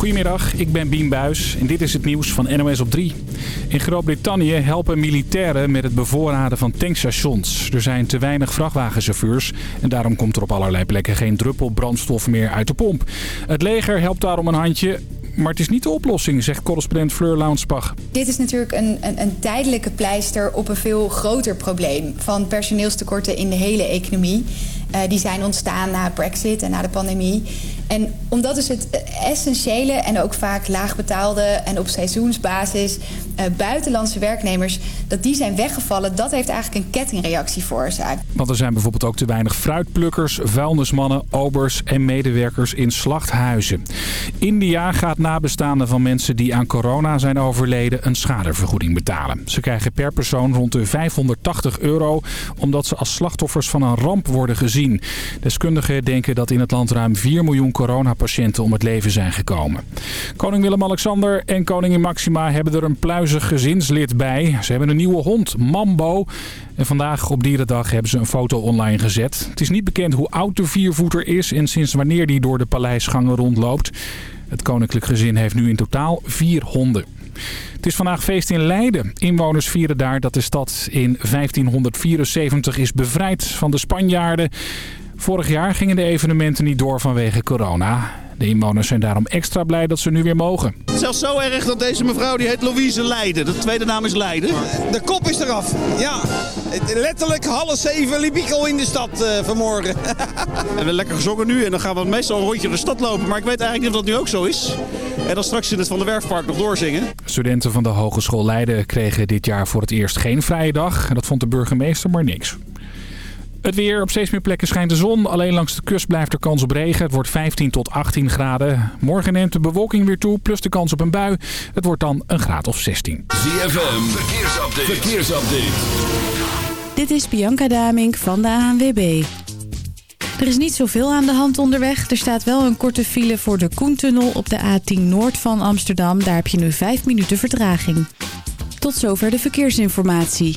Goedemiddag, ik ben Bien Buis en dit is het nieuws van NOS op 3. In Groot-Brittannië helpen militairen met het bevoorraden van tankstations. Er zijn te weinig vrachtwagenchauffeurs en daarom komt er op allerlei plekken geen druppel brandstof meer uit de pomp. Het leger helpt daarom een handje, maar het is niet de oplossing, zegt correspondent Fleur Launsbach. Dit is natuurlijk een, een, een, tijdelijke pleister op een veel groter probleem... van personeelstekorten in de hele economie. Uh, die zijn ontstaan na Brexit en na de pandemie. En omdat dus het essentiële en ook vaak laagbetaalde en op seizoensbasis uh, buitenlandse werknemers, dat die zijn weggevallen, dat heeft eigenlijk een kettingreactie veroorzaakt. Want er zijn bijvoorbeeld ook te weinig fruitplukkers, vuilnismannen, obers en medewerkers in slachthuizen. India gaat nabestaanden van mensen die aan corona zijn overleden een schadevergoeding betalen. Ze krijgen per persoon rond de 580 euro omdat ze als slachtoffers van een ramp worden gezien. Deskundigen denken dat in het land ruim 4 miljoen coronapatiënten om het leven zijn gekomen. Koning Willem-Alexander en koningin Maxima hebben er een pluizig gezinslid bij. Ze hebben een nieuwe hond, Mambo. En vandaag op Dierendag hebben ze een foto online gezet. Het is niet bekend hoe oud de viervoeter is en sinds wanneer die door de paleisgangen rondloopt. Het koninklijk gezin heeft nu in totaal vier honden. Het is vandaag feest in Leiden. Inwoners vieren daar dat de stad in 1574 is bevrijd van de Spanjaarden. Vorig jaar gingen de evenementen niet door vanwege corona. De inwoners zijn daarom extra blij dat ze nu weer mogen. Zelfs zo erg dat deze mevrouw, die heet Louise Leiden. De tweede naam is Leiden. De kop is eraf. Ja, letterlijk half zeven liep ik al in de stad uh, vanmorgen. we hebben lekker gezongen nu en dan gaan we meestal een rondje de stad lopen. Maar ik weet eigenlijk niet of dat nu ook zo is. En dan straks in het Van de Werfpark nog doorzingen. Studenten van de Hogeschool Leiden kregen dit jaar voor het eerst geen vrije dag. En dat vond de burgemeester maar niks. Het weer. Op steeds meer plekken schijnt de zon. Alleen langs de kust blijft er kans op regen. Het wordt 15 tot 18 graden. Morgen neemt de bewolking weer toe, plus de kans op een bui. Het wordt dan een graad of 16. ZFM. Verkeersupdate. Verkeersupdate. Dit is Bianca Damink van de ANWB. Er is niet zoveel aan de hand onderweg. Er staat wel een korte file voor de Koentunnel op de A10 Noord van Amsterdam. Daar heb je nu 5 minuten vertraging. Tot zover de verkeersinformatie.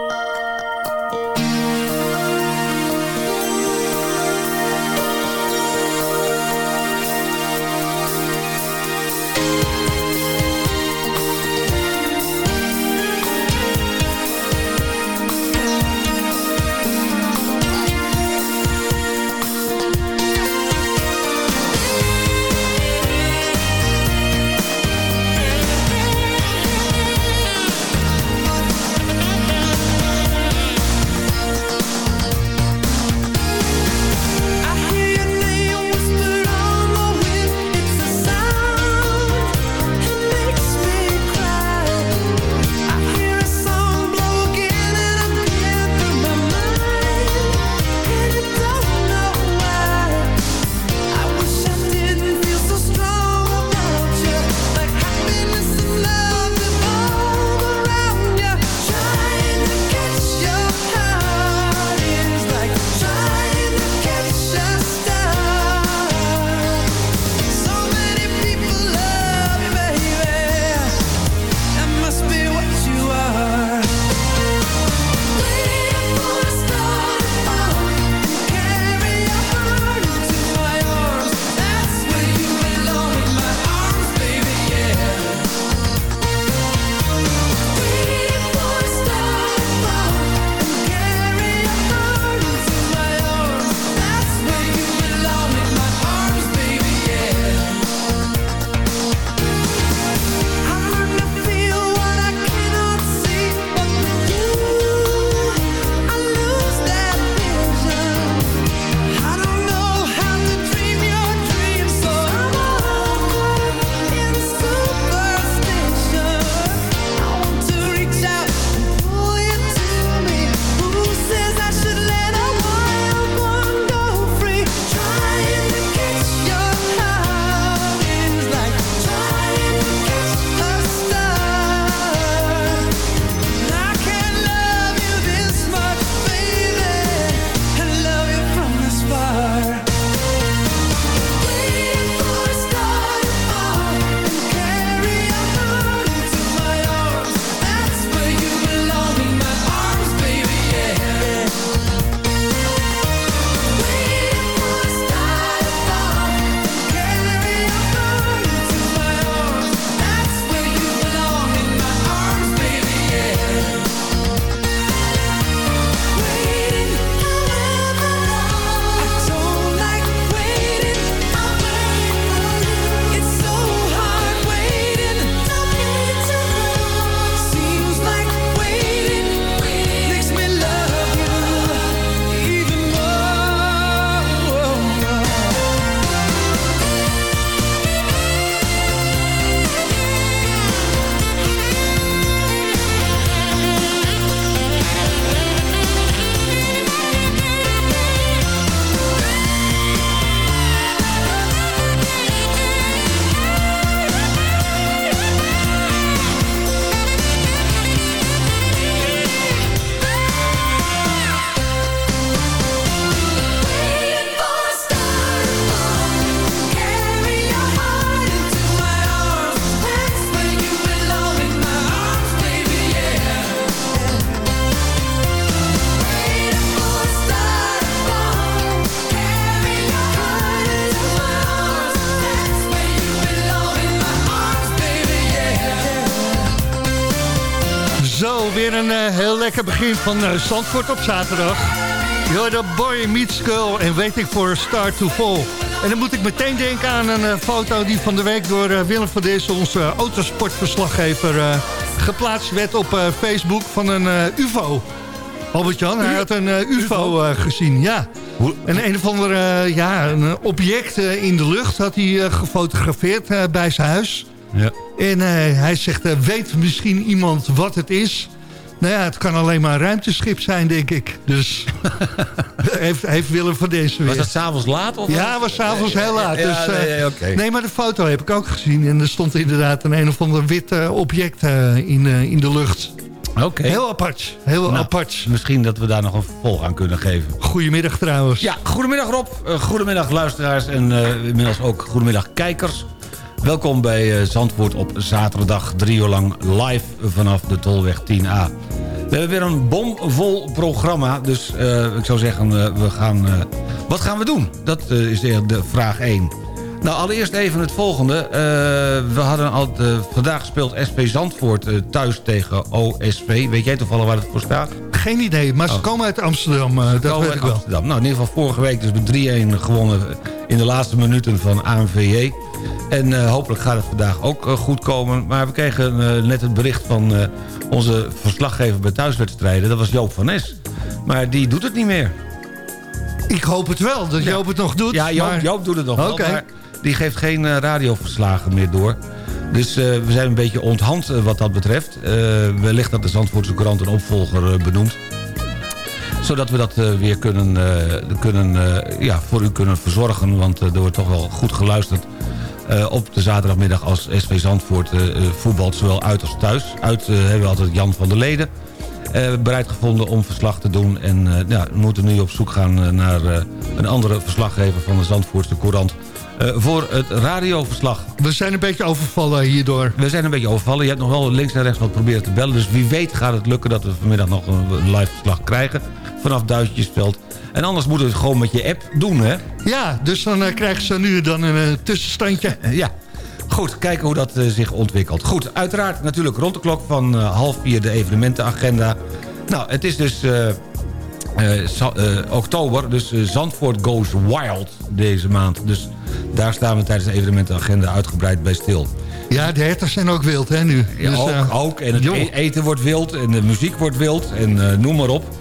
Van uh, Zandvoort op zaterdag. You're the boy meets girl en waiting for a star to fall. En dan moet ik meteen denken aan een uh, foto die van de week door Willem van Dees, onze autosportverslaggever, geplaatst werd op Facebook van een UFO. Albert-Jan, hij had een UFO gezien, ja. En een of ander ja, een object in de lucht had hij gefotografeerd bij zijn huis. Ja. En uh, hij zegt, uh, weet misschien iemand wat het is? Nou ja, het kan alleen maar een ruimteschip zijn, denk ik. Dus heeft, heeft Willem van deze weer. Was dat s'avonds laat? Of ja, het was s'avonds heel laat. Ja, dus, uh, nee, okay. nee, maar de foto heb ik ook gezien. En er stond inderdaad een een of ander wit object in, in de lucht. Oké. Heel apart. Heel nou, apart. Misschien dat we daar nog een vervolg aan kunnen geven. Goedemiddag trouwens. Ja, goedemiddag Rob. goedemiddag luisteraars en inmiddels ook goedemiddag kijkers. Welkom bij eh, Zandvoort op zaterdag, drie uur lang live vanaf de Tolweg 10A. We hebben weer een bomvol programma, dus uh, ik zou zeggen, uh, we gaan, uh, wat gaan we doen? Dat is de, de, vraag 1. Nou, allereerst even het volgende. we hadden al vandaag gespeeld SP Zandvoort thuis tegen OSV. Weet jij toevallig waar het voor staat? Geen idee, maar ze oh. komen uit Amsterdam, dat weet ik wel. Amsterdam. Nou, in ieder geval vorige week dus met 3-1 gewonnen in de laatste minuten van ANVJ. En uh, hopelijk gaat het vandaag ook uh, goed komen. Maar we kregen uh, net het bericht van onze verslaggever bij thuiswedstrijden. Dat was Joop van Nes. Maar die doet het niet meer. Ik hoop het wel, dat Joop het nog doet. Ja, Joop, maar... Joop doet het nog wel, maar die geeft geen radioverslagen meer door. Dus we zijn een beetje onthand wat dat betreft. wellicht dat de Zandvoortse krant een opvolger benoemt zodat we dat weer kunnen, kunnen, ja, voor u kunnen verzorgen. Want er wordt toch wel goed geluisterd op de zaterdagmiddag als SV Zandvoort uh, voetbalt, zowel uit als thuis. Uit hebben we altijd Jan van der Leden. bereid gevonden om verslag te doen. En ja, we moeten nu op zoek gaan naar een andere verslaggever van de Zandvoortse Courant... voor het radioverslag. We zijn een beetje overvallen hierdoor. We zijn een beetje overvallen. Je hebt nog wel links en rechts wat proberen te bellen. Dus wie weet gaat het lukken dat we vanmiddag nog een live verslag krijgen. Vanaf Duitsjesveld. En anders moeten we het gewoon met je app doen, hè? Ja, dus dan uh, krijgen ze nu dan een uh, tussenstandje. Eh, ja. Goed, kijken hoe dat zich ontwikkelt. Goed, uiteraard natuurlijk rond de klok van half vier de evenementenagenda. Nou, het is dus oktober, dus Zandvoort Goes Wild deze maand. Dus daar staan we tijdens de evenementenagenda uitgebreid bij stil. Ja, de herters zijn ook wild, hè, nu. Ja, dus, ook, ook, En het e- eten wordt wild en de muziek wordt wild en noem maar op.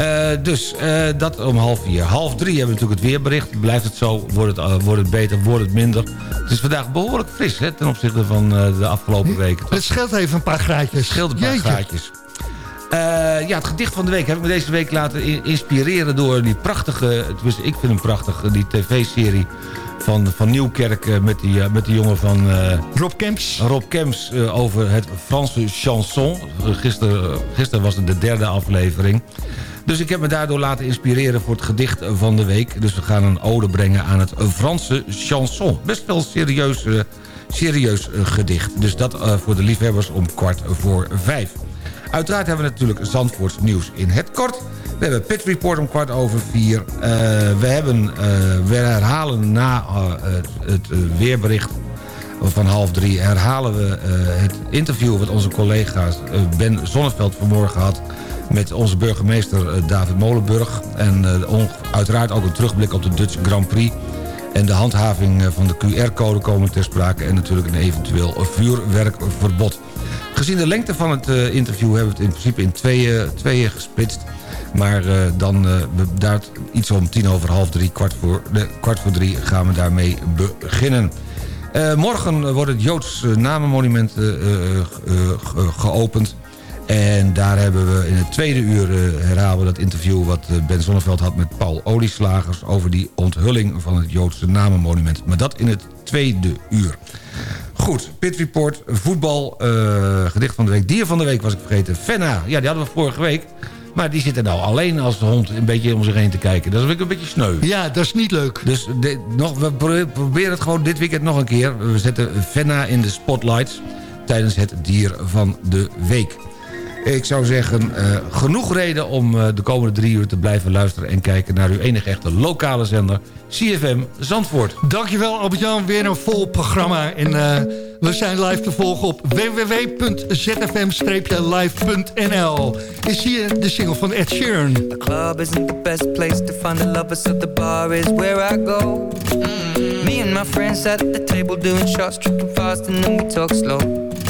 Uh, dus dat om half vier. Half drie hebben we natuurlijk het weerbericht. Blijft het zo, wordt het, wordt het beter, wordt het minder. Het is vandaag behoorlijk fris hè, ten opzichte van de afgelopen weken. Het scheelt even een paar graadjes. Het scheelt een paar Jeetje. graadjes. Ja, het gedicht van de week heb ik me deze week laten inspireren door die prachtige... Dus ik vind hem prachtig, die tv-serie van, van Nieuwkerk met die, met die jongen van... Rob Kemps. Rob Kemps over het Franse chanson. Gisteren, gisteren was het de derde aflevering. Dus ik heb me daardoor laten inspireren voor het gedicht van de week. Dus we gaan een ode brengen aan het Franse chanson. Best wel serieus, serieus gedicht. Dus dat voor de liefhebbers om kwart voor vijf. Uiteraard hebben we natuurlijk Zandvoorts nieuws in het kort. We hebben Pit Report om kwart over vier. we, hebben, we herhalen na het, het weerbericht van half drie... herhalen we het interview wat onze collega's Ben Zonneveld vanmorgen had met onze burgemeester eh, David Molenburg. En uiteraard ook een terugblik op de Dutch Grand Prix. En de handhaving eh, van de QR-code komen ter sprake... en natuurlijk een eventueel vuurwerkverbod. Gezien de lengte van het interview hebben we het in principe in tweeën, tweeën gesplitst. Maar uh, dan uh, daar iets om tien over half drie, kwart voor, de, kwart voor drie gaan we daarmee beginnen. Morgen wordt het Joods namenmonument geopend. En daar hebben we in het tweede uur herhalen dat interview... wat Ben Zonneveld had met Paul Olieslagers... over die onthulling van het Joodse namenmonument. Maar dat in het tweede uur. Goed, Pit Report, voetbal, uh, gedicht van de week. Dier van de week was ik vergeten. Fenna, ja, die hadden we vorige week. Maar die zit er nou alleen als de hond een beetje om zich heen te kijken. Dat is een beetje sneu. Ja, dat is niet leuk. Dus nog, we proberen het gewoon dit weekend nog een keer. We zetten Fenna in de spotlights tijdens het dier van de week. Ik zou zeggen, uh, genoeg reden om uh, de komende drie uur te blijven luisteren... en kijken naar uw enige echte lokale zender, CFM Zandvoort. Dankjewel Albert-Jan, weer een vol programma. En uh, We zijn live te volgen op www.zfm-live.nl. Is hier de single van Ed Sheeran. The club isn't the best place to find the lovers, so the bar is where I go. Me and my friends at the table doing shots, tripping fast and then we talk slow.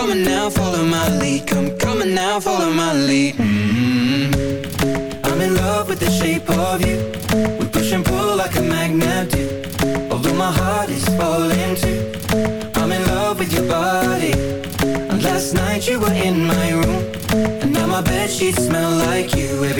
Come on now, follow my lead. Come, on now, follow my lead. Mm -hmm. I'm in love with the shape of you. We push and pull like a magnet do. Although my heart is falling too. I'm in love with your body. And Last night you were in my room. And now my bed sheets smell like you. Every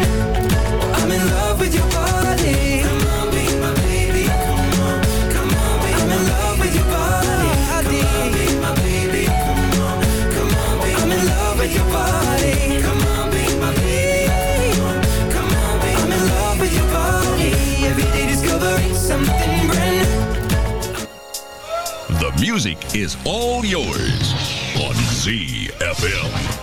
Music is all yours on ZFM.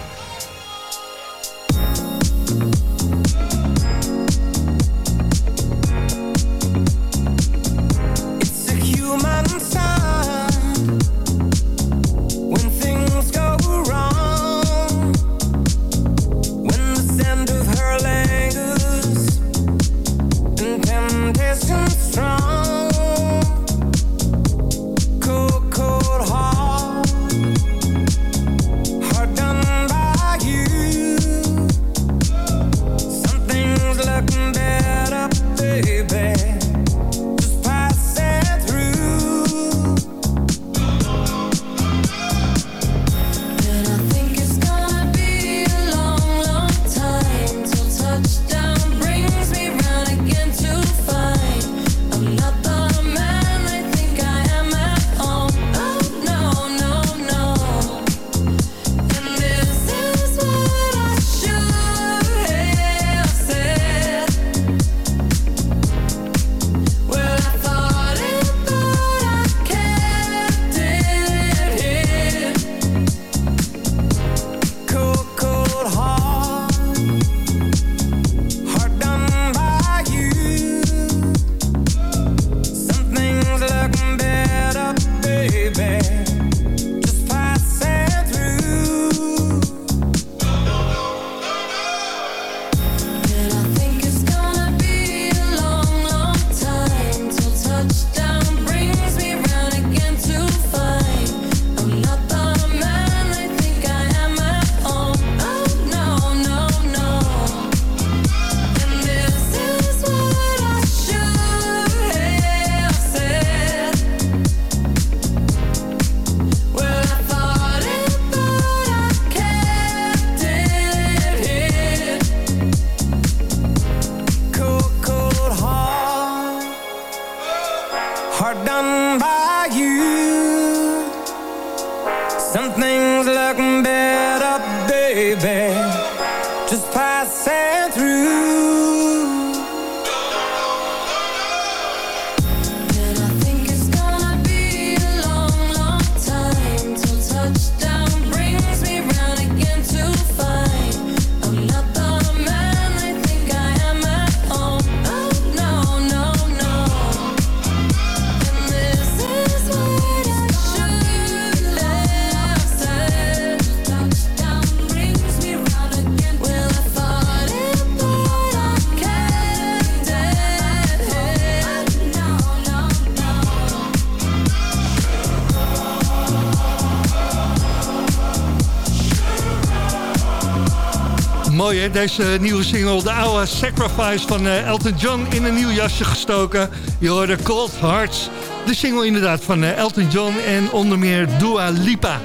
Mooi deze nieuwe single. De oude Sacrifice van eh, Elton John in een nieuw jasje gestoken. Je hoorde Cold Hearts. De single inderdaad van eh, Elton John en onder meer Dua Lipa.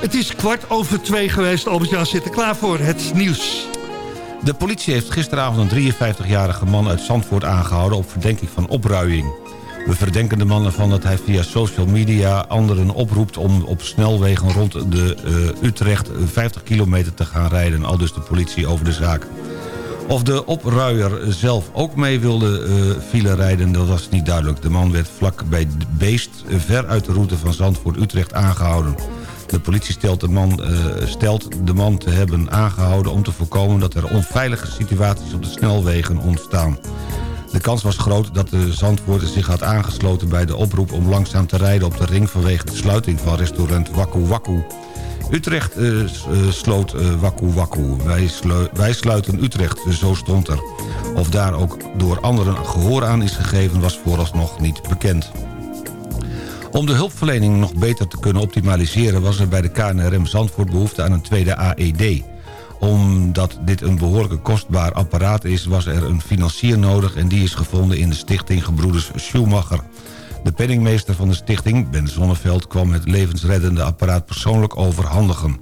Het is kwart over twee geweest. Albert-Jan zit er klaar voor het nieuws. De politie heeft gisteravond een 53-jarige man uit Zandvoort aangehouden... op verdenking van opruiing. We verdenken de man ervan dat hij via social media anderen oproept... om op snelwegen rond de uh, Utrecht 50 kilometer te gaan rijden. Al dus de politie over de zaak. Of de opruier zelf ook mee wilde uh, file rijden, dat was niet duidelijk. De man werd vlak bij Beest, ver uit de route van Zandvoort-Utrecht aangehouden. De politie stelt de, man, uh, stelt de man te hebben aangehouden om te voorkomen dat er onveilige situaties op de snelwegen ontstaan. De kans was groot dat de Zandvoorter zich had aangesloten bij de oproep om langzaam te rijden op de ring vanwege de sluiting van restaurant Waku Waku. Utrecht uh, sloot uh, Waku Waku. Wij, wij, sluiten Utrecht, zo stond er. Of daar ook door anderen gehoor aan is gegeven was vooralsnog niet bekend. Om de hulpverlening nog beter te kunnen optimaliseren... was er bij de KNRM Zandvoort behoefte aan een tweede AED omdat dit een behoorlijk kostbaar apparaat is... was er een financier nodig en die is gevonden in de stichting Gebroeders Schumacher. De penningmeester van de stichting, Ben Zonneveld... kwam het levensreddende apparaat persoonlijk overhandigen.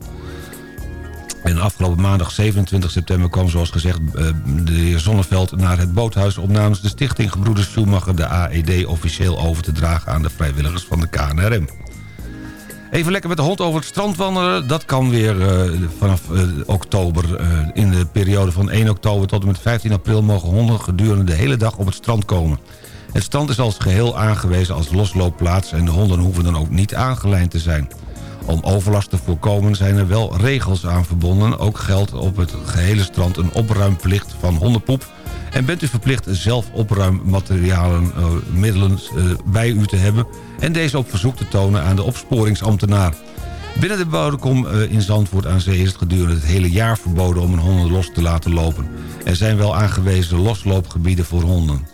En afgelopen maandag 27 september kwam zoals gezegd eh, de heer Zonneveld naar het boothuis... om namens de stichting Gebroeders Schumacher de AED officieel over te dragen aan de vrijwilligers van de KNRM. Even lekker met de hond over het strand wandelen. Dat kan weer uh, vanaf uh, oktober. Uh, in de periode van 1 oktober tot en met 15 april... mogen honden gedurende de hele dag op het strand komen. Het strand is als geheel aangewezen als losloopplaats... en de honden hoeven dan ook niet aangelijnd te zijn. Om overlast te voorkomen zijn er wel regels aan verbonden. Ook geldt op het gehele strand een opruimplicht van hondenpoep... En bent u verplicht zelf opruimmaterialen, middelen bij u te hebben... en deze op verzoek te tonen aan de opsporingsambtenaar. Binnen de Boudekom uh, in Zandvoort aan Zee is het gedurende het hele jaar verboden... om een honden los te laten lopen. Er zijn wel aangewezen losloopgebieden voor honden.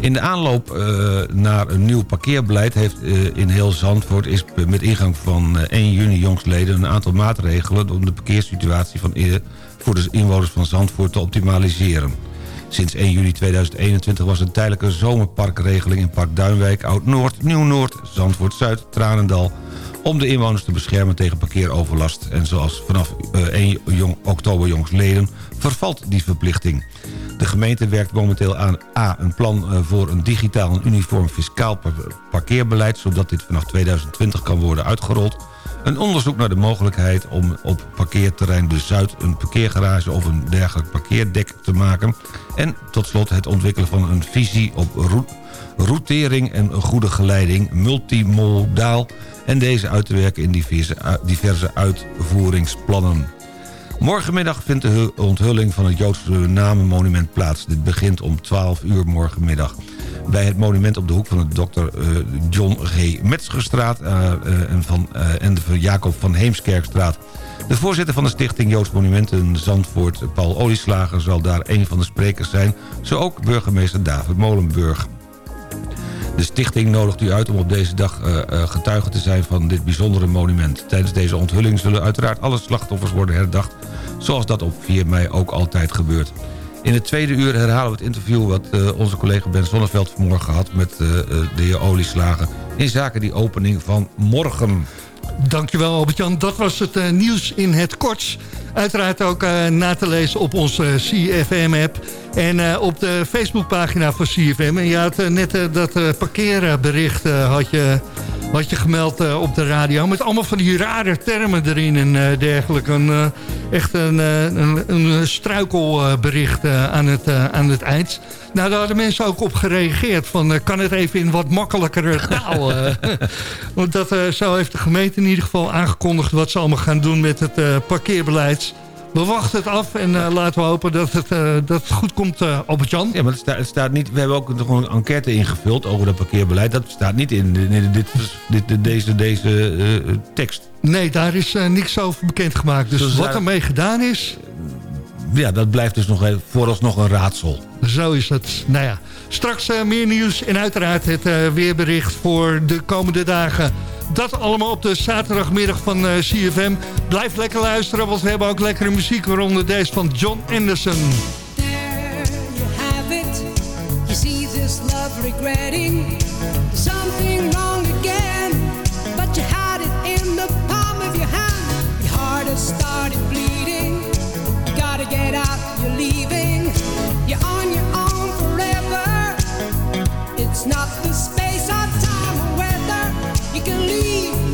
In de aanloop uh, naar een nieuw parkeerbeleid heeft uh, in heel Zandvoort... is met ingang van uh, 1 juni jongstleden een aantal maatregelen... om de parkeersituatie van voor de inwoners van Zandvoort te optimaliseren. Sinds 1 juli 2021 was een tijdelijke zomerparkregeling in Park Duinwijk, Oud-Noord, Nieuw-Noord, Zandvoort-Zuid, Tranendal om de inwoners te beschermen tegen parkeeroverlast. En zoals vanaf 1 jong, oktober jongsleden vervalt die verplichting. De gemeente werkt momenteel aan A. een plan voor een digitaal en uniform fiscaal parkeerbeleid... zodat dit vanaf 2020 kan worden uitgerold... Een onderzoek naar de mogelijkheid om op parkeerterrein De Zuid... een parkeergarage of een dergelijk parkeerdek te maken. En tot slot het ontwikkelen van een visie op routering en goede geleiding... multimodaal en deze uit te werken in diverse, diverse uitvoeringsplannen. Morgenmiddag vindt de onthulling van het Joodse namenmonument plaats. Dit begint om 12 uur morgenmiddag bij het monument op de hoek van de Dr. Uh, John G. Metzgerstraat uh, uh, en, van, en de Jacob van Heemskerkstraat. De voorzitter van de stichting Joods Monumenten Zandvoort, Paul Olieslager... zal daar een van de sprekers zijn, zo ook burgemeester David Molenburg. De stichting nodigt u uit om op deze dag getuige te zijn van dit bijzondere monument. Tijdens deze onthulling zullen uiteraard alle slachtoffers worden herdacht... zoals dat op 4 mei ook altijd gebeurt. In het tweede uur herhalen we het interview... wat uh, onze collega Ben Zonneveld vanmorgen had met de heer Olieslagen... in zaken die opening van morgen. Dankjewel Albert-Jan. Dat was het uh, nieuws in het kort. Uiteraard ook na te lezen op onze CFM-app... en op de Facebookpagina van CFM. En je had net dat parkeerbericht had je had je gemeld uh, op de radio. Met allemaal van die rare termen erin en uh, dergelijke. Een, uh, echt een, een, een struikelbericht aan, het, aan het eind. Nou, daar hadden mensen ook op gereageerd. Van, kan het even in wat makkelijkere taal? Want dat, zo heeft de gemeente in ieder geval aangekondigd... wat ze allemaal gaan doen met het parkeerbeleid we wachten het af en uh, laten we hopen dat het, uh, dat het goed komt, uh, Albert-Jan. Ja, maar het staat, het staat, niet... We hebben ook gewoon een enquête ingevuld over dat parkeerbeleid. Dat staat niet in, in dit, dit, deze, deze tekst. Nee, daar is niks over bekendgemaakt. Dus, dus wat daar... ermee gedaan is... Ja, dat blijft dus nog vooralsnog een raadsel. Zo is het. Nou ja, Straks eh, meer nieuws en uiteraard het eh, weerbericht voor de komende dagen. Dat allemaal op de zaterdagmiddag van eh, CFM. Blijf lekker luisteren, want we hebben ook lekkere muziek... waaronder deze van John Anderson. You have it. You see this love regretting. Something wrong again. But you had it in the palm of your hand. Your heart started bleeding. You gotta get out, you're leaving. It's not the space or time or weather you can leave.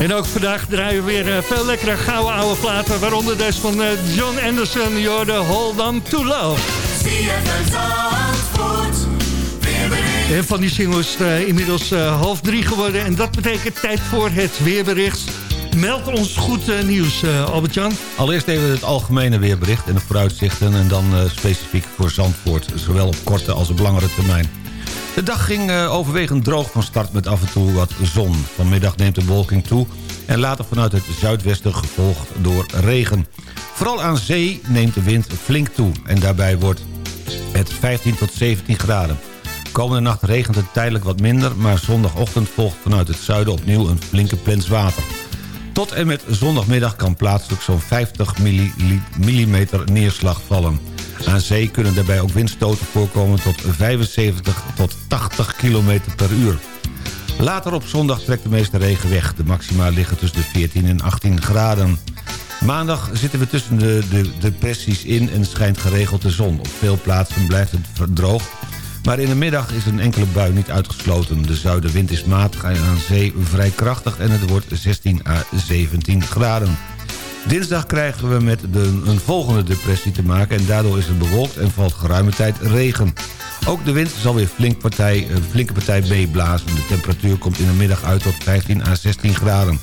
En ook vandaag draaien we weer eh, veel lekkere gouden oude platen. Waaronder deze van eh, John Anderson, Jorde Hold On To Love. En van die singles uh, eh, inmiddels half drie geworden. En dat betekent tijd voor het weerbericht. Meld ons goed nieuws, Albert-Jan. Allereerst even het algemene weerbericht en de vooruitzichten... en dan specifiek voor Zandvoort, zowel op korte als op langere termijn. De dag ging eh, overwegend droog van start met af en toe wat zon. Vanmiddag neemt de wolking toe en later vanuit het zuidwesten gevolgd door regen. Vooral aan zee neemt de wind flink toe en daarbij wordt het 15 tot 17 graden. Komende nacht regent het tijdelijk wat minder... maar zondagochtend volgt vanuit het zuiden opnieuw een flinke plens water. Tot en met zondagmiddag kan plaatselijk zo'n 50 mm neerslag vallen. Aan zee kunnen daarbij ook windstoten voorkomen tot 75 tot 80 km per uur. Later op zondag trekt de meeste regen weg. De maxima liggen tussen de 14 en 18 graden. Maandag zitten we tussen de, de depressies in en schijnt geregeld de zon. Op veel plaatsen blijft het droog. Maar in de middag is een enkele bui niet uitgesloten. De zuidenwind is matig en aan zee vrij krachtig en het wordt 16 à 17 graden. Dinsdag krijgen we met de, een volgende depressie te maken... en daardoor is het bewolkt en valt geruime tijd regen. Ook de wind zal weer flink partij, een flinke partij meeblazen. De temperatuur komt in de middag uit tot 15 à 16 graden.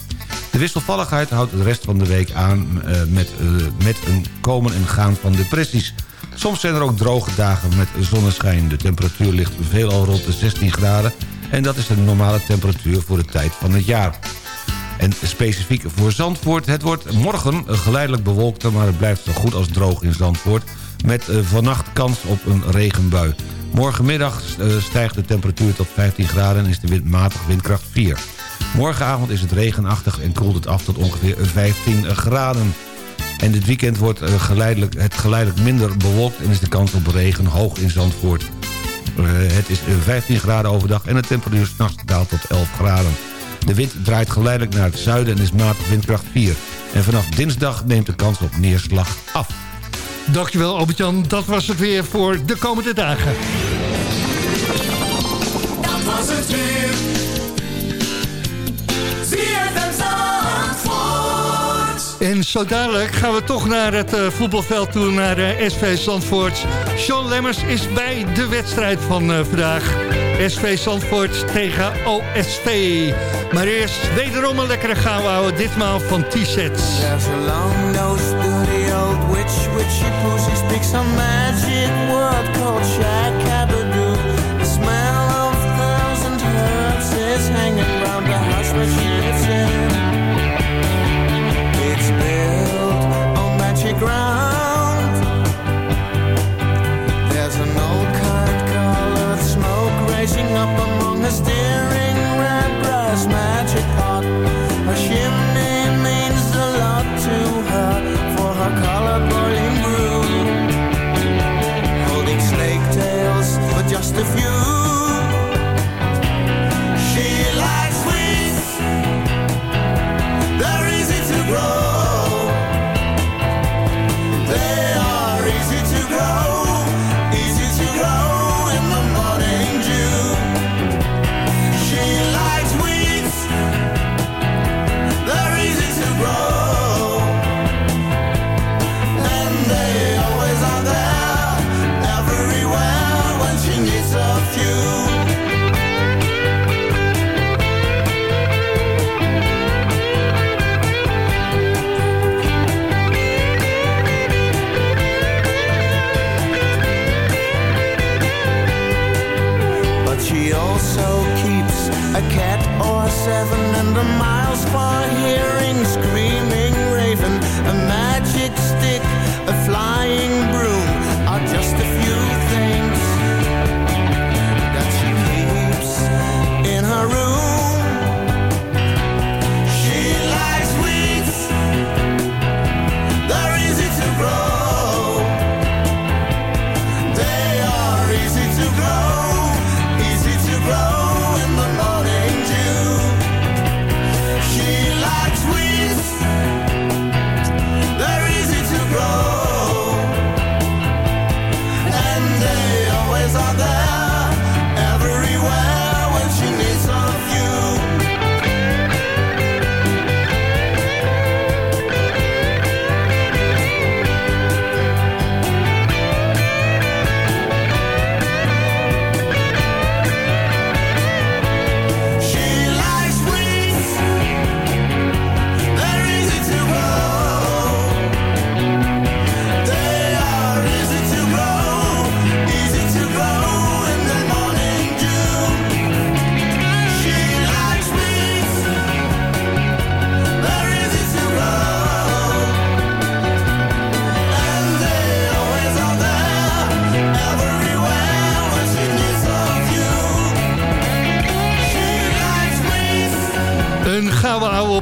De wisselvalligheid houdt de rest van de week aan uh, met, uh, met een komen en gaan van depressies. Soms zijn er ook droge dagen met zonneschijn. De temperatuur ligt veelal rond de 16 graden... en dat is de normale temperatuur voor de tijd van het jaar. En specifiek voor Zandvoort, het wordt morgen geleidelijk bewolkt... maar het blijft zo goed als droog in Zandvoort... met uh, vannacht kans op een regenbui. Morgenmiddag stijgt de temperatuur tot 15 graden en is de wind matig windkracht 4. Morgenavond is het regenachtig en koelt het af tot ongeveer 15 graden. En dit weekend wordt geleidelijk, het geleidelijk minder bewolkt... en is de kans op regen hoog in Zandvoort. Het is 15 graden overdag en de temperatuur s'nachts daalt tot 11 graden. De wind draait geleidelijk naar het zuiden en is matig windkracht 4. En vanaf dinsdag neemt de kans op neerslag af. Dankjewel Albert-Jan, dat was het weer voor de komende dagen. Dat was het weer. En zo dadelijk gaan we toch naar het uh, voetbalveld toe, naar uh, SV Zandvoort. Sean Lemmers is bij de wedstrijd van uh, vandaag. SV Zandvoort tegen OSV. Maar eerst wederom een lekkere gauw ditmaal van T-sets.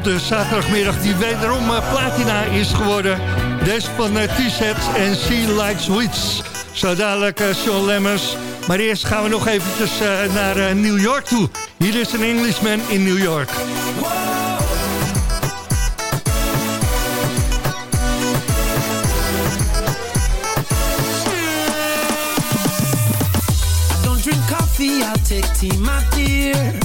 De zaterdagmiddag die wederom uh, platina is geworden. Deze van uh, T-Set en She Likes Wits. Zo dadelijk uh, Sean Lemmers. Maar eerst gaan we nog eventjes naar New York toe. Hier is een Englishman in New York. I'll take tea, my dear.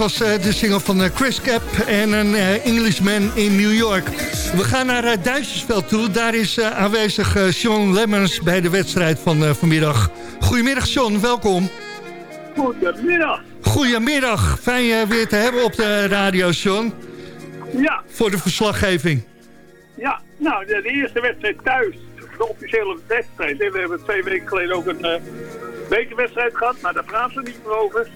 was eh, de single van eh, Chris Cap en een eh, Englishman in New York. We gaan naar Duitsersveld toe. Daar is aanwezig Sean Lemmens bij de wedstrijd van vanmiddag. Goedemiddag Sean, welkom. Goedemiddag. Goedemiddag, fijn je weer te hebben op de radio Sean. Ja. Voor de verslaggeving. Ja, nou, de, de eerste wedstrijd thuis, de officiële wedstrijd. En we hebben twee weken geleden ook een uh, bekerwedstrijd gehad, maar daar praten we niet meer over.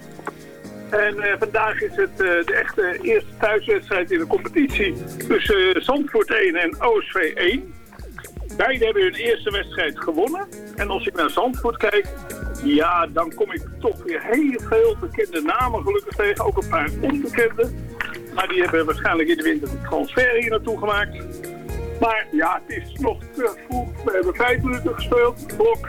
En uh, vandaag is het uh, de echte eerste thuiswedstrijd in de competitie tussen Zandvoort 1 en OSV 1. Beiden hebben hun eerste wedstrijd gewonnen. En als ik naar Zandvoort kijk, ja, dan kom ik toch weer heel veel bekende namen gelukkig tegen. Ook een paar onbekende. Maar die hebben waarschijnlijk in de winter de transfer hier naartoe gemaakt. Maar ja, het is nog te vroeg. We hebben vijf minuten gespeeld, blok.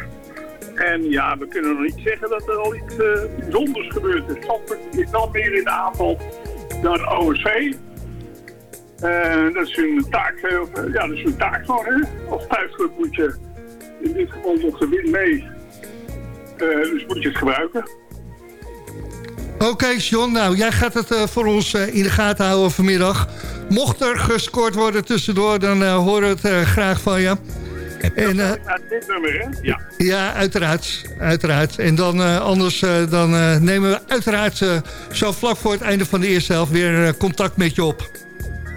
En ja, we kunnen nog niet zeggen dat er al iets uh, bijzonders gebeurd is. Zandvoort is dan meer in de aanval dan OSV. Uh, dat is hun taak, uh, ja, dat is hun taak gewoon, hè. Als thuisclub moet je in dit geval nog de win mee. dus moet je het gebruiken. Oké, okay, John. Nou, jij gaat het voor ons in de gaten houden vanmiddag. Mocht er gescoord worden tussendoor, dan horen we het graag van je. En, uh, dit nummer, hè? Ja. Ja, uiteraard. uiteraard. En dan anders dan, nemen we uiteraard zo vlak voor het einde van de eerste helft weer contact met je op.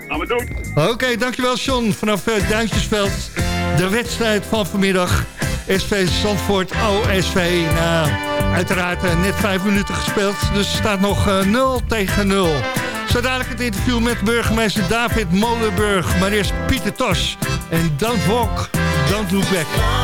Gaan we doen. Oké, okay, dankjewel John. Vanaf Duintjesveld, de wedstrijd van vanmiddag. SV Zandvoort OSV. Nou, uiteraard net vijf minuten gespeeld. Dus het staat nog uh, 0 tegen 0. Zo dadelijk het interview met burgemeester David Molenburg. Maar eerst Pieter Tos. En Don't Walk, Don't Look Back.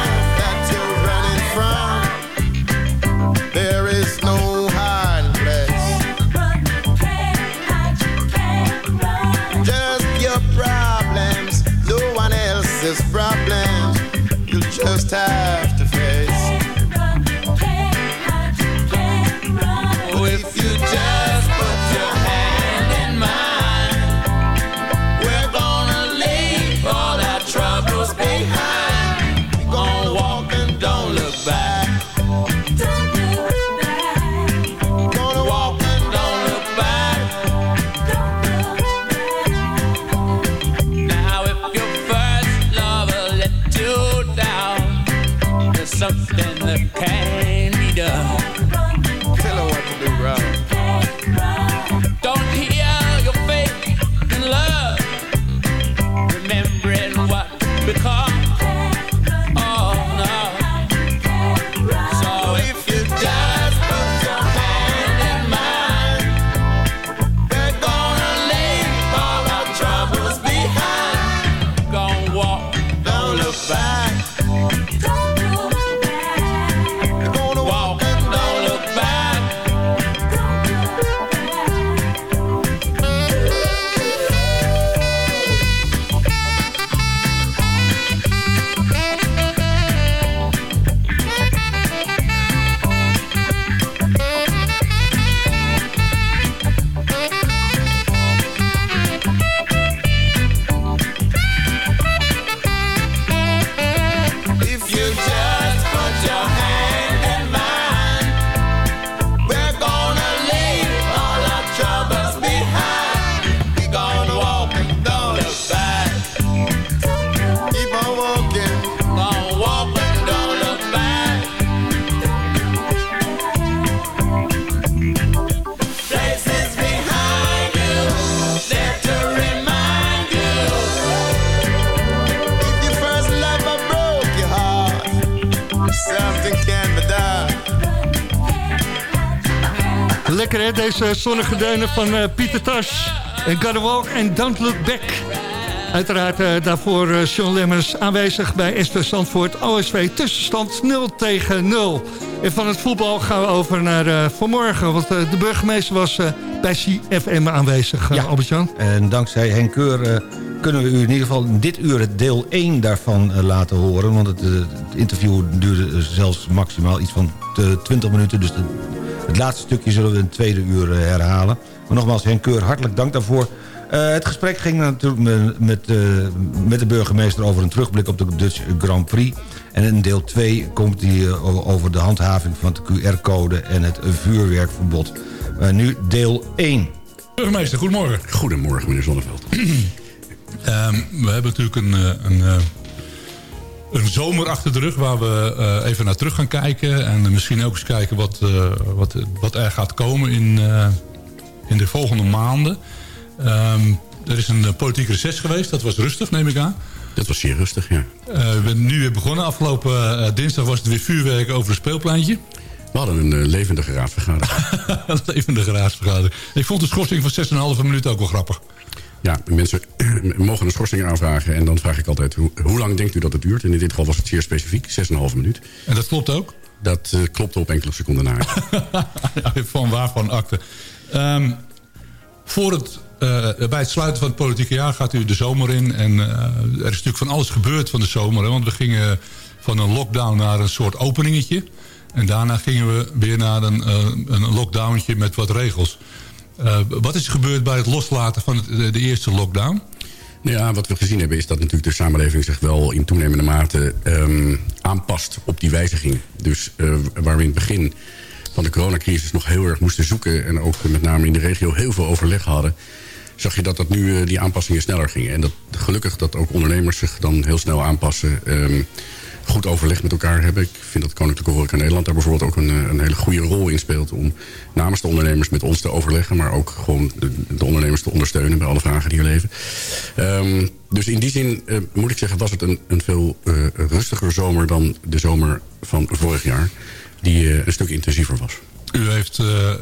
Lekker hè, deze zonnige deunen van eh, Pieter Tas. En Gotta Walk en Don't Look Back. Uiteraard eh, daarvoor eh, Sean Lemmers aanwezig bij SV Zandvoort. OSV tussenstand 0 tegen 0. En van het voetbal gaan we over naar vanmorgen. Want de burgemeester was bij CFM aanwezig, uh, Albert-Jan. En dankzij Henk Keur kunnen we u in ieder geval dit uur het deel 1 daarvan laten horen. Want het, het interview duurde zelfs maximaal iets van eh, 20 minuten. Dus de- het laatste stukje zullen we in het tweede uur eh, herhalen. Maar nogmaals, Henk Keur, hartelijk dank daarvoor. Eh, het gesprek ging natuurlijk met, met, eh, met de burgemeester over een terugblik op de Dutch Grand Prix. En in deel 2 komt hij over de handhaving van de QR-code en het vuurwerkverbod. Eh, nu deel 1. Burgemeester, goedemorgen. Goedemorgen, meneer Zonneveld. Ehm, we hebben natuurlijk een, een, eh, een zomer achter de rug... waar we eh, even naar terug gaan kijken. En misschien ook eens kijken wat, eh, wat, wat er gaat komen in, eh, in de volgende maanden. Ehm, er is een politiek reces geweest. Dat was rustig, neem ik aan. Dat was zeer rustig, ja. We zijn nu weer begonnen. Afgelopen dinsdag was het weer vuurwerk over het speelpleintje. We hadden een levendige raadsvergadering. een levendige raadsvergadering. Ik vond de schorsing van 6,5 minuten ook wel grappig. Ja, mensen mogen een schorsing aanvragen. En dan vraag ik altijd, hoe, hoe lang denkt u dat het duurt? En in dit geval was het zeer specifiek, 6,5 minuut. En dat klopt ook? Dat eh, klopte op enkele seconden na. Ja, van waarvan akte. Ehm, voor het, eh, bij het sluiten van het politieke jaar gaat u de zomer in. En eh, er is natuurlijk van alles gebeurd van de zomer. Hè, want we gingen van een lockdown naar een soort openingetje. En daarna gingen we weer naar een, een lockdowntje met wat regels. Eh, wat is er gebeurd bij het loslaten van de, eerste lockdown? Nou Ja, wat we gezien hebben is dat natuurlijk de samenleving zich wel in toenemende mate ehm, aanpast op die wijzigingen. Dus eh, waar we in het begin van de coronacrisis nog heel erg moesten zoeken... en ook met name in de regio heel veel overleg hadden... zag je dat, dat nu eh, die aanpassingen sneller gingen. En dat gelukkig dat ook ondernemers zich dan heel snel aanpassen... ehm, goed overleg met elkaar hebben. Ik vind dat Koninklijke Horeca Nederland daar bijvoorbeeld ook een, eh, een hele goede rol in speelt... om namens de ondernemers met ons te overleggen... maar ook gewoon de, de ondernemers te ondersteunen bij alle vragen die er leven. Ehm, dus in die zin eh, moet ik zeggen, was het een, een veel eh, rustiger zomer... dan de zomer van vorig jaar, die een stuk intensiever was. U heeft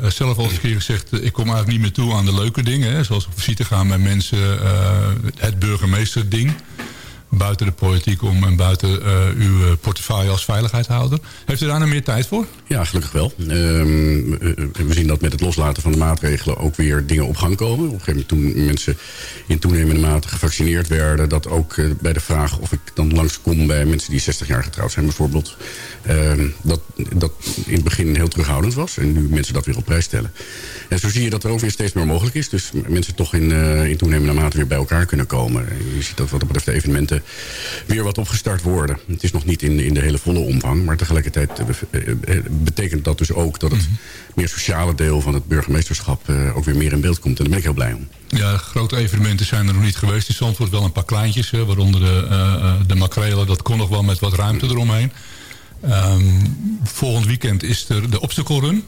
zelf al eens een keer gezegd... ik kom eigenlijk niet meer toe aan de leuke dingen. Hè, zoals op visite gaan met mensen. het burgemeesterding. Buiten de politiek om en buiten eh, uw eh, portefeuille als veiligheidshouder. Heeft u daar nou meer tijd voor? Ja, gelukkig wel. Ehm, eh, we zien dat met het loslaten van de maatregelen ook weer dingen op gang komen. Op een gegeven moment toen mensen in toenemende mate gevaccineerd werden... dat ook bij de vraag of ik dan langskom bij mensen die 60 jaar getrouwd zijn bijvoorbeeld... ehm, dat, dat in het begin heel terughoudend was. En nu mensen dat weer op prijs stellen. En zo zie je dat er ook weer steeds meer mogelijk is. Dus mensen toch in, in toenemende mate weer bij elkaar kunnen komen. En je ziet dat wat betreft de evenementen weer wat opgestart worden. Het is nog niet in, in de hele volle omvang. Maar tegelijkertijd eh, eh, eh, betekent dat dus ook dat het meer sociale deel van het burgemeesterschap ook weer meer in beeld komt. En daar ben ik heel blij om. Ja, grote evenementen zijn er nog niet geweest in Zandvoort. Wel een paar kleintjes, hè, waaronder de, eh, de makrelen. Dat kon nog wel met wat ruimte eromheen. Ehm, volgend weekend is er de Obstacle Run.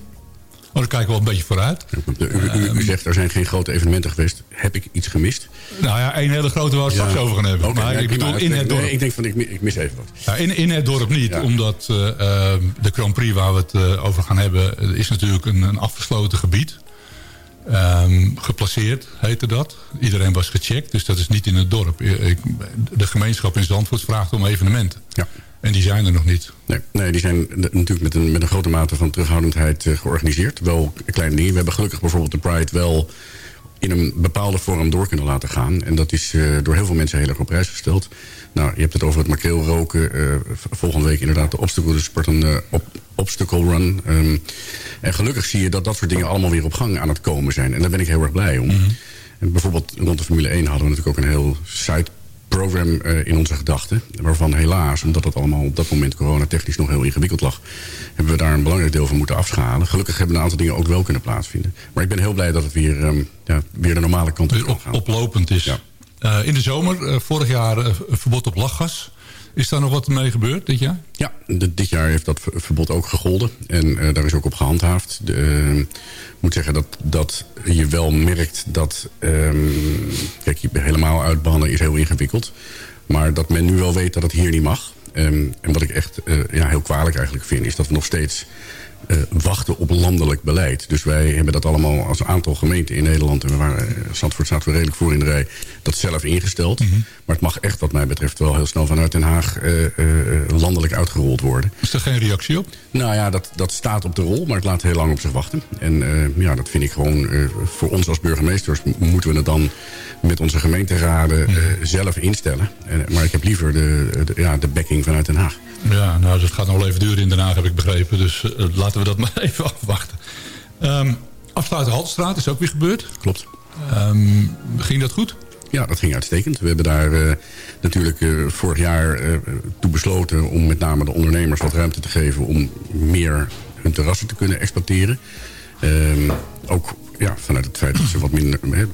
Oh, daar kijken we wel een beetje vooruit. U, u, u zegt er zijn geen grote evenementen geweest. Heb ik iets gemist? Nou ja, één hele grote waar we het straks over gaan hebben. Maar ik bedoel in het dorp. nee, ik denk van ik, ik mis even wat. Ja, in, in het dorp niet, omdat eh, eh, de Grand Prix waar we het eh, over gaan hebben... eh, is natuurlijk een, een afgesloten gebied. Ehm, geplaceerd, heette dat. Iedereen was gecheckt, dus dat is niet in het dorp. Ik, de gemeenschap in Zandvoort vraagt om evenementen. Ja. En die zijn er nog niet. Nee, nee die zijn natuurlijk met een, met een grote mate van terughoudendheid eh, georganiseerd. Wel kleine dingen. We hebben gelukkig bijvoorbeeld de Pride wel in een bepaalde vorm door kunnen laten gaan. En dat is eh, door heel veel mensen heel erg op prijs gesteld. Nou, je hebt het over het makreelroken. eh, v- volgende week inderdaad de obstacle, de sport een eh, op, obstacle run. Ehm, en gelukkig zie je dat dat soort dingen allemaal weer op gang aan het komen zijn. En daar ben ik heel erg blij om. En bijvoorbeeld rond de Formule 1 hadden we natuurlijk ook een heel site program eh, in onze gedachten. Waarvan helaas, omdat het allemaal op dat moment coronatechnisch nog heel ingewikkeld lag... hebben we daar een belangrijk deel van moeten afschalen. Gelukkig hebben een aantal dingen ook wel kunnen plaatsvinden. Maar ik ben heel blij dat het weer, ehm, ja, weer de normale kant op kan gaan. Oplopend is. Eh, in de zomer, eh, vorig jaar verbod op lachgas. Is daar nog wat mee gebeurd dit jaar? Ja, dit jaar heeft dat ver- verbod ook gegolden. En eh, daar is ook op gehandhaafd. De, eh, ik moet zeggen dat, dat je wel merkt dat... ehm, kijk, helemaal uitbannen is heel ingewikkeld. Maar dat men nu wel weet dat het hier niet mag. Ehm, en wat ik echt eh, ja, heel kwalijk eigenlijk vind... is dat we nog steeds eh, wachten op landelijk beleid. Dus wij hebben dat allemaal als aantal gemeenten in Nederland... en we waren, eh, Zandvoort staat weer redelijk voor in de rij... dat zelf ingesteld. Mhm. Maar het mag echt wat mij betreft wel heel snel vanuit Den Haag... eh, landelijk uitgerold worden. Is er geen reactie op? Nou ja, dat, dat staat op de rol, maar het laat heel lang op zich wachten. En ja, dat vind ik gewoon... voor ons als burgemeesters moeten we het dan met onze gemeenteraden eh, zelf instellen. En, maar ik heb liever de, de, ja, de backing vanuit Den Haag. Ja, nou, dat gaat nog wel even duren in Den Haag, heb ik begrepen. Dus eh, laten we dat maar even afwachten. Ehm afsluiten Haltestraat is ook weer gebeurd. Klopt. Ehm, ging dat goed? Ja, dat ging uitstekend. We hebben daar eh, natuurlijk eh, vorig jaar eh, toe besloten... om met name de ondernemers wat ruimte te geven... om meer hun terrassen te kunnen exploiteren. Ehm, ook ja, vanuit het feit dat ze wat minder, eh,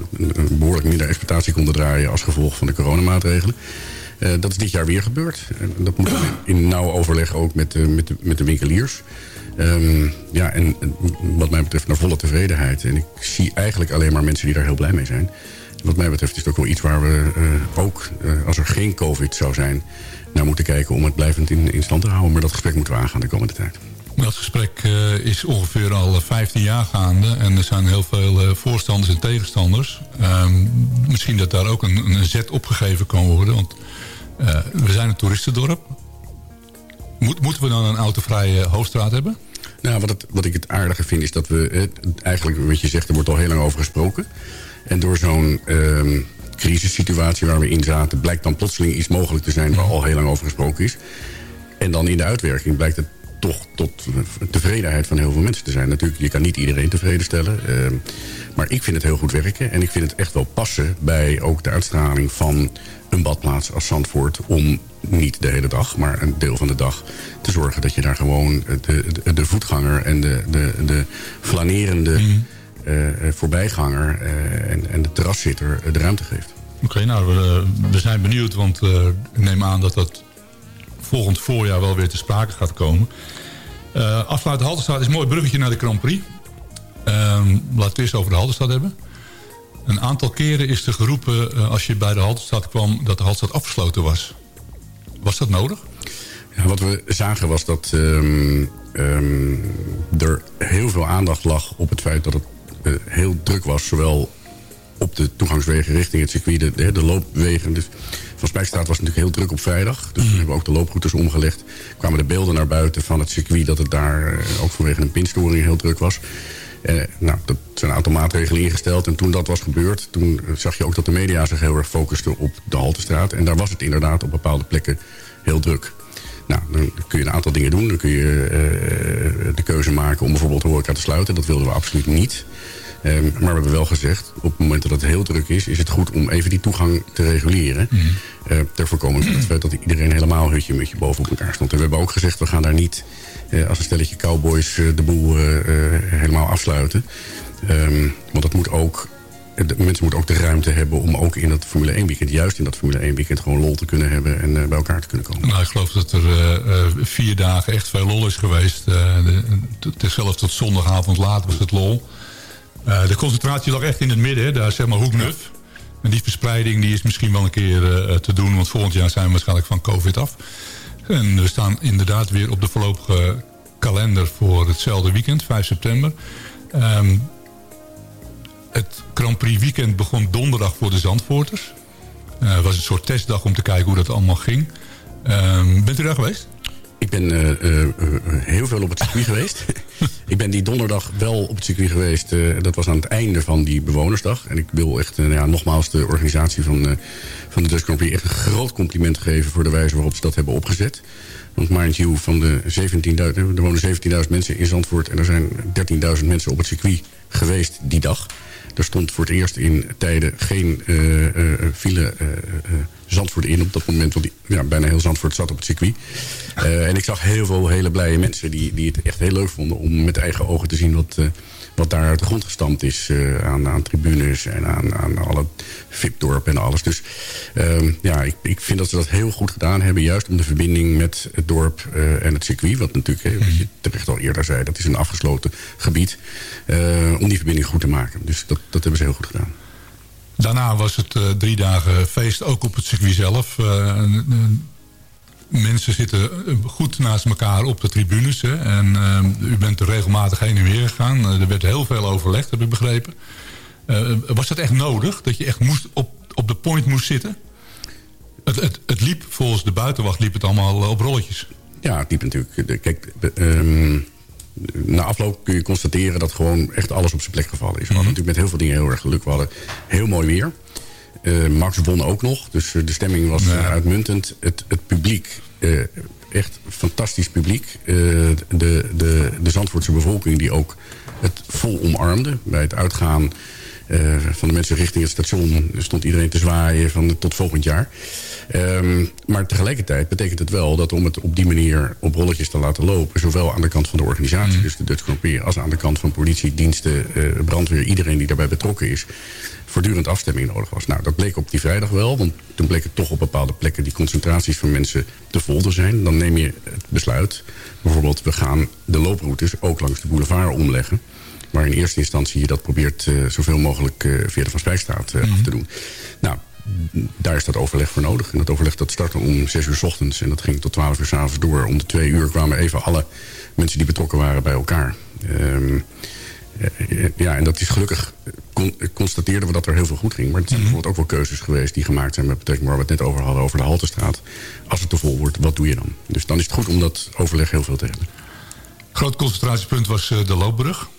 behoorlijk minder exploitatie konden draaien... als gevolg van de coronamaatregelen. Dat is dit jaar weer gebeurd. En dat moet in nauw overleg ook met, met, de, met de winkeliers. Ehm, ja, en wat mij betreft naar volle tevredenheid. En ik zie eigenlijk alleen maar mensen die daar heel blij mee zijn. Wat mij betreft is het ook wel iets waar we eh, ook, eh, als er geen covid zou zijn... naar moeten kijken om het blijvend in, stand te houden. Maar dat gesprek moeten we aangaan de komende tijd. Dat gesprek eh, is ongeveer al eh, 15 jaar gaande. En er zijn heel veel voorstanders en tegenstanders. Ehm, misschien dat daar ook een, zet opgegeven kan worden. Want we zijn een toeristendorp. Moet, moeten we dan een autovrije hoofdstraat hebben? Nou, wat, wat ik het aardige vind is dat we... eh, eigenlijk, wat je zegt, er wordt al heel lang over gesproken. En door zo'n ehm, crisissituatie waar we in zaten... blijkt dan plotseling iets mogelijk te zijn waar al heel lang over gesproken is. En dan in de uitwerking blijkt het toch tot tevredenheid van heel veel mensen te zijn. Natuurlijk, je kan niet iedereen tevreden stellen. ehm, maar ik vind het heel goed werken. En ik vind het echt wel passen bij ook de uitstraling van een badplaats als Zandvoort... om niet de hele dag, maar een deel van de dag te zorgen... dat je daar gewoon de, de, de voetganger en de, de, de flanerende eh, eh, voorbijganger... eh, en, en de terraszitter de ruimte geeft. Oké, nou, we, we zijn benieuwd. Want eh, ik neem aan dat dat volgend voorjaar wel weer te sprake gaat komen. Eh afsluiten Halterstad is een mooi bruggetje naar de Grand Prix. Ehm, laten we het eerst over de Halterstad hebben. Een aantal keren is er geroepen eh, als je bij de Halterstad kwam... dat de Halterstad afgesloten was. Was dat nodig? Ja, wat we zagen was dat ehm, ehm, er heel veel aandacht lag op het feit dat het eh, heel druk was. Zowel op de toegangswegen richting het circuit, de, de, loopwegen. Dus van Spijkstraat was natuurlijk heel druk op vrijdag. Dus we hebben ook de looproutes omgelegd. kwamen de beelden naar buiten van het circuit... dat het daar eh, ook vanwege een pinstoring heel druk was. Eh, nou, dat zijn een aantal maatregelen ingesteld. En toen dat was gebeurd, toen eh, zag je ook dat de media zich heel erg focuste op de Haltestraat. En daar was het inderdaad op bepaalde plekken heel druk. Nou, dan kun je een aantal dingen doen. Dan kun je eh, de keuze maken om bijvoorbeeld de horeca te sluiten. Dat wilden we absoluut niet. Ehm, maar we hebben wel gezegd, op het moment dat het heel druk is... is het goed om even die toegang te reguleren. eh, ter voorkoming van het feit dat iedereen helemaal hutje mutje boven op elkaar stond. En we hebben ook gezegd, we gaan daar niet als een stelletje cowboys eh, de boel eh, eh, helemaal afsluiten. Ehm, want dat moet ook, de mensen moeten ook de ruimte hebben om ook in dat Formule 1 weekend... juist in dat Formule 1 weekend gewoon lol te kunnen hebben en eh, bij elkaar te kunnen komen. Nou, ik geloof dat er eh, eh, vier dagen echt veel lol is geweest. Eh, Het is zelfs tot zondagavond laat was het lol. Eh, de concentratie lag echt in het midden, hè, daar zeg maar hoeknuf. En die verspreiding die is misschien wel een keer eh, te doen... want volgend jaar zijn we waarschijnlijk van covid af. En we staan inderdaad weer op de voorlopige kalender voor hetzelfde weekend, 5 september. Ehm, het Grand Prix weekend begon donderdag voor de Zandvoorters. Eh, Het was een soort testdag om te kijken hoe dat allemaal ging. Ehm, bent u daar geweest? Ik ben eh, eh, heel veel op het circuit geweest. ik ben die donderdag wel op het circuit geweest. dat was aan het einde van die bewonersdag. En ik wil echt eh, ja, nogmaals de organisatie van, van de Dutch echt een groot compliment geven voor de wijze waarop ze dat hebben opgezet. Want mind you, van de 17.000, er wonen 17.000 mensen in Zandvoort... en er zijn 13.000 mensen op het circuit geweest die dag. Er stond voor het eerst in tijden geen eh, eh, file eh, eh, Zandvoort in op dat moment. Want die, ja, bijna heel Zandvoort zat op het circuit. En ik zag heel veel hele blije mensen die, die het echt heel leuk vonden... om met eigen ogen te zien wat, wat daar uit de grond gestampt is... eh, aan, aan tribunes en aan, aan alle VIP-dorp en alles. Dus ehm, ja, ik, ik vind dat ze dat heel goed gedaan hebben... juist om de verbinding met het dorp eh, en het circuit... wat natuurlijk, hè, wat je terecht al eerder zei... dat is een afgesloten gebied... eh, om die verbinding goed te maken. Dus dat, dat hebben ze heel goed gedaan. Daarna was het eh, drie dagen feest, ook op het circuit zelf. Mensen zitten eh, goed naast elkaar op de tribunes. Hè, en eh, u bent er regelmatig heen en weer gegaan. Eh, er werd heel veel overlegd, heb ik begrepen. Eh, was dat echt nodig? Dat je echt moest op, op de point moest zitten? Het, het, het liep, volgens de buitenwacht, liep het allemaal op rolletjes. Ja, het liep natuurlijk. Kijk, ehm, na afloop kun je constateren dat gewoon echt alles op zijn plek gevallen is. We hadden natuurlijk met heel veel dingen heel erg geluk. We hadden heel mooi weer. Eh, Max won ook nog, dus eh, de stemming was eh, uitmuntend. Het, het publiek, echt fantastisch publiek. De, de, de Zandvoortse bevolking die ook het vol omarmde. Bij het uitgaan van de mensen richting het station stond iedereen te zwaaien van tot volgend jaar. Ehm, maar tegelijkertijd betekent het wel dat om het op die manier op rolletjes te laten lopen... zowel aan de kant van de organisatie, dus de Dutch Prix... als aan de kant van politie, diensten, eh, brandweer, iedereen die daarbij betrokken is... voortdurend afstemming nodig was. Nou, dat bleek op die vrijdag wel, want toen bleek het toch op bepaalde plekken... die concentraties van mensen te vol te zijn. Dan neem je het besluit, bijvoorbeeld we gaan de looproutes ook langs de boulevard omleggen... Maar in eerste instantie je dat probeert eh, zoveel mogelijk eh, via de Van Spijkstraat af te doen. Nou, daar is dat overleg voor nodig. En dat overleg dat startte om 6 uur s ochtends en dat ging tot 12 uur s avonds door. Om de twee uur kwamen even alle mensen die betrokken waren bij elkaar. Ehm, eh, ja, en dat is gelukkig, con- constateerden we dat er heel veel goed ging. Maar het zijn bijvoorbeeld ook wel keuzes geweest die gemaakt zijn... met betrekking waar we het net over hadden, over de Haltestraat. Als het te vol wordt, wat doe je dan? Dus dan is het goed om dat overleg heel veel te hebben. Groot concentratiepunt was eh, de loopbrug.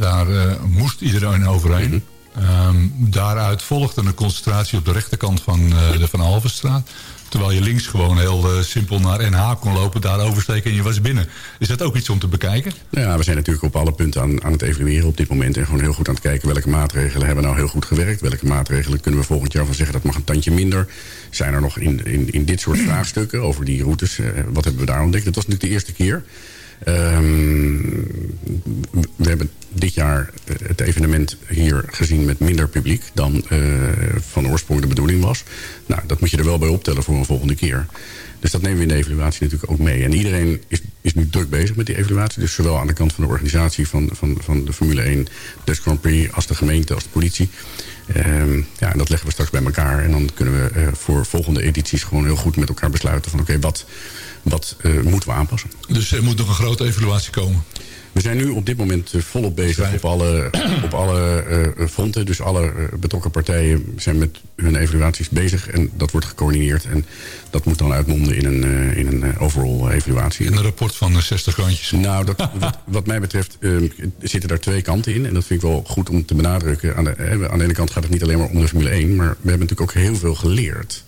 Daar eh, moest iedereen overheen. Ehm, daaruit volgde een concentratie op de rechterkant van eh, de Van Alvenstraat. Terwijl je links gewoon heel eh, simpel naar NH kon lopen, daar oversteken en je was binnen. Is dat ook iets om te bekijken? Ja, we zijn natuurlijk op alle punten aan, aan het evalueren op dit moment. En gewoon heel goed aan het kijken welke maatregelen hebben nou heel goed gewerkt. Welke maatregelen kunnen we volgend jaar van zeggen dat mag een tandje minder. Zijn er nog in, in, in dit soort vraagstukken over die routes, eh, wat hebben we daar ontdekt? Dat was natuurlijk de eerste keer. Ehm, we hebben dit jaar eh, het evenement hier gezien met minder publiek dan eh, van oorsprong de bedoeling was. Nou, dat moet je er wel bij optellen voor een volgende keer. Dus dat nemen we in de evaluatie natuurlijk ook mee. En iedereen is, is nu druk bezig met die evaluatie. Dus zowel aan de kant van de organisatie van, van, van de Formule 1, Dutch Grand Prix... als de gemeente, als de politie. Ehm, ja, en dat leggen we straks bij elkaar. En dan kunnen we eh, voor volgende edities gewoon heel goed met elkaar besluiten... van oké, wat eh, moeten we aanpassen. Dus er moet nog een grote evaluatie komen. We zijn nu op dit moment eh, volop bezig op alle, op alle eh, fronten. Dus alle eh, betrokken partijen zijn met hun evaluaties bezig. En dat wordt gecoördineerd. En dat moet dan uitmonden in een, eh, in een eh, overall evaluatie. Een rapport van eh, 60 randjes. Nou, dat, wat, wat mij betreft eh, zitten daar twee kanten in. En dat vind ik wel goed om te benadrukken. Aan de, eh, aan de ene kant gaat het niet alleen maar om de Formule 1. Maar we hebben natuurlijk ook heel veel geleerd.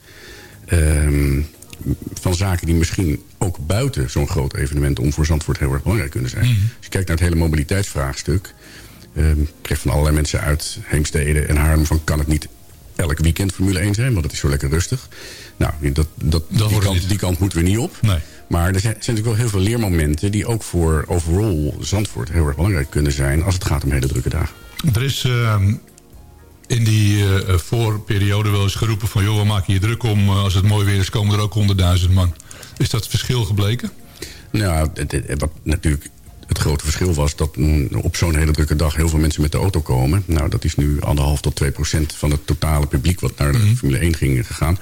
Ehm, van zaken die misschien ook buiten zo'n groot evenement... om voor Zandvoort heel erg belangrijk kunnen zijn. Mhm. Als je kijkt naar het hele mobiliteitsvraagstuk... ehm, ik kreeg van allerlei mensen uit Heemstede en Haarlem... van kan het niet elk weekend Formule 1 zijn, want het is zo lekker rustig. Nou, dat, dat, die, kant, die kant moeten we niet op. Nee. Maar er zijn, zijn natuurlijk wel heel veel leermomenten... die ook voor overall Zandvoort heel erg belangrijk kunnen zijn... als het gaat om hele drukke dagen. Er is ehm, in die eh, voorperiode wel eens geroepen van... joh, we maken je druk om, eh, als het mooi weer is, komen er ook 100.000 man. Is dat verschil gebleken? Nou, wat natuurlijk het grote verschil was... dat mm, op zo'n hele drukke dag heel veel mensen met de auto komen. Nou, dat is nu anderhalf tot 2 procent van het totale publiek... wat naar de Formule 1 ging gegaan.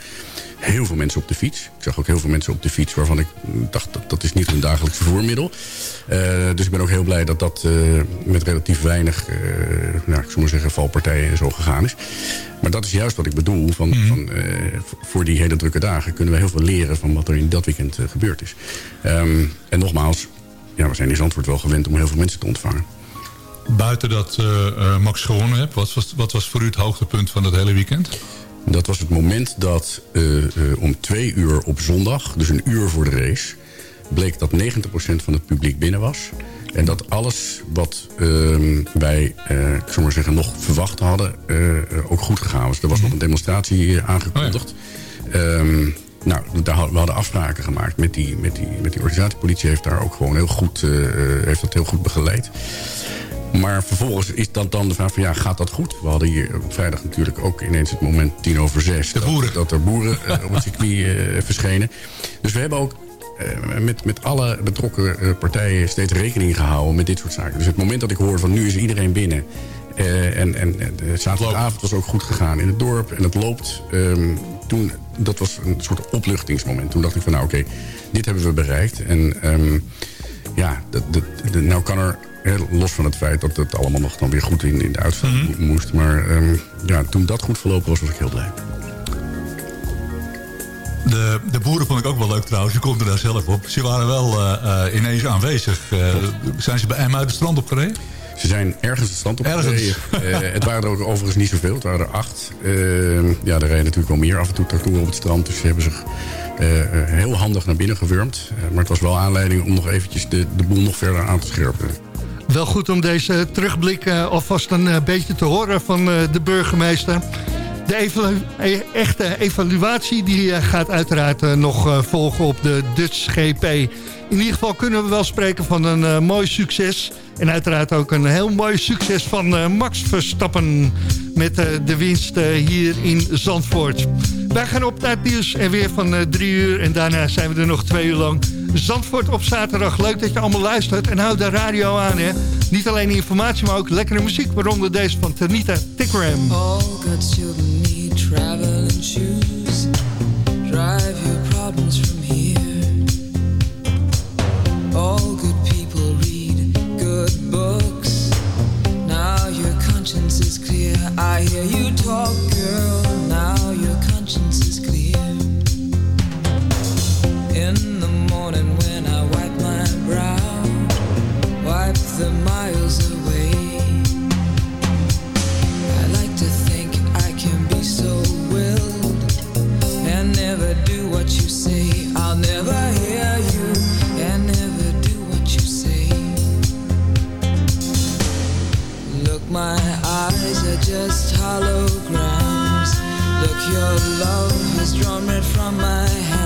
Heel veel mensen op de fiets. Ik zag ook heel veel mensen op de fiets... waarvan ik dacht, dat, dat is niet hun dagelijks vervoermiddel. Eh, dus ik ben ook heel blij dat dat eh, met relatief weinig... eh, nou, ik zou maar zeggen, valpartijen en zo gegaan is. Maar dat is juist wat ik bedoel. Van, van, v- voor die hele drukke dagen kunnen we heel veel leren... van wat er in dat weekend gebeurd is. Ehm, en nogmaals, ja, we zijn in Zandvoort wel gewend om heel veel mensen te ontvangen. Buiten dat Max gewonnen hebt, wat was, wat was voor u het hoogtepunt van het hele weekend? Dat was het moment dat eh, eh, om twee uur op zondag, dus een uur voor de race... bleek dat 90% van het publiek binnen was. En dat alles wat ehm, wij, eh, ik zou maar zeggen, nog verwacht hadden... ook goed gegaan was. Er was nog een demonstratie aangekondigd. Ehm, nou, daar, we hadden afspraken gemaakt met die, met die, met die organisatie. Politie heeft daar ook gewoon heel goed, heeft dat heel goed begeleid. Maar vervolgens is dat dan de vraag van ja, gaat dat goed? We hadden hier op vrijdag natuurlijk ook ineens het moment tien over zes... Dat, dat er boeren eh, op het circuit eh, verschenen. Dus we hebben ook eh, met, met alle betrokken partijen steeds rekening gehouden met dit soort zaken. Dus het moment dat ik hoor van nu is iedereen binnen... En, en, de zaterdagavond was ook goed gegaan in het dorp. En het loopt. Ehm, toen, dat was een soort opluchtingsmoment. Toen dacht ik van nou oké, dit hebben we bereikt. En ehm, ja, dat, dat, dat- nou kan er... Los van het feit dat het allemaal nog dan weer goed in, in de uitvoering moest. Maar ehm, ja, toen dat goed verlopen was, was ik heel blij. De, de boeren vond ik ook wel leuk trouwens. Je komt er daar zelf op. Ze waren wel eh, eh, ineens aanwezig. Eh, zijn ze bij Emma uit het strand opgereden? Ze zijn ergens het strand op Ergens. gereden. Eh, het waren er ook overigens niet zoveel. Het waren er acht. Eh, ja, er rijden natuurlijk wel meer af en toe tractoren op het strand. Dus ze hebben zich heel handig naar binnen gewurmd. Maar het was wel aanleiding om nog eventjes de, de boel nog verder aan te scherpen. Wel goed om deze terugblik eh, alvast een eh, beetje te horen van eh, de burgemeester. De e- echte evaluatie die gaat uiteraard nog volgen op de Dutch GP. In ieder geval kunnen we wel spreken van een mooi succes. En uiteraard ook een heel mooi succes van Max Verstappen... met de winst hier in Zandvoort. Wij gaan op naar het nieuws en weer van drie uur. En daarna zijn we er nog twee uur lang. Zandvoort op zaterdag. Leuk dat je allemaal luistert. En houd de radio aan, hè. Niet alleen informatie, maar ook lekkere muziek. Waaronder deze van Tanita Tikram. All good children need traveling shoes. Drive your problems from here. All good people read good books. Now your conscience is clear. I hear you talk, girl. Just holograms. Look, your love has drawn red from my hands.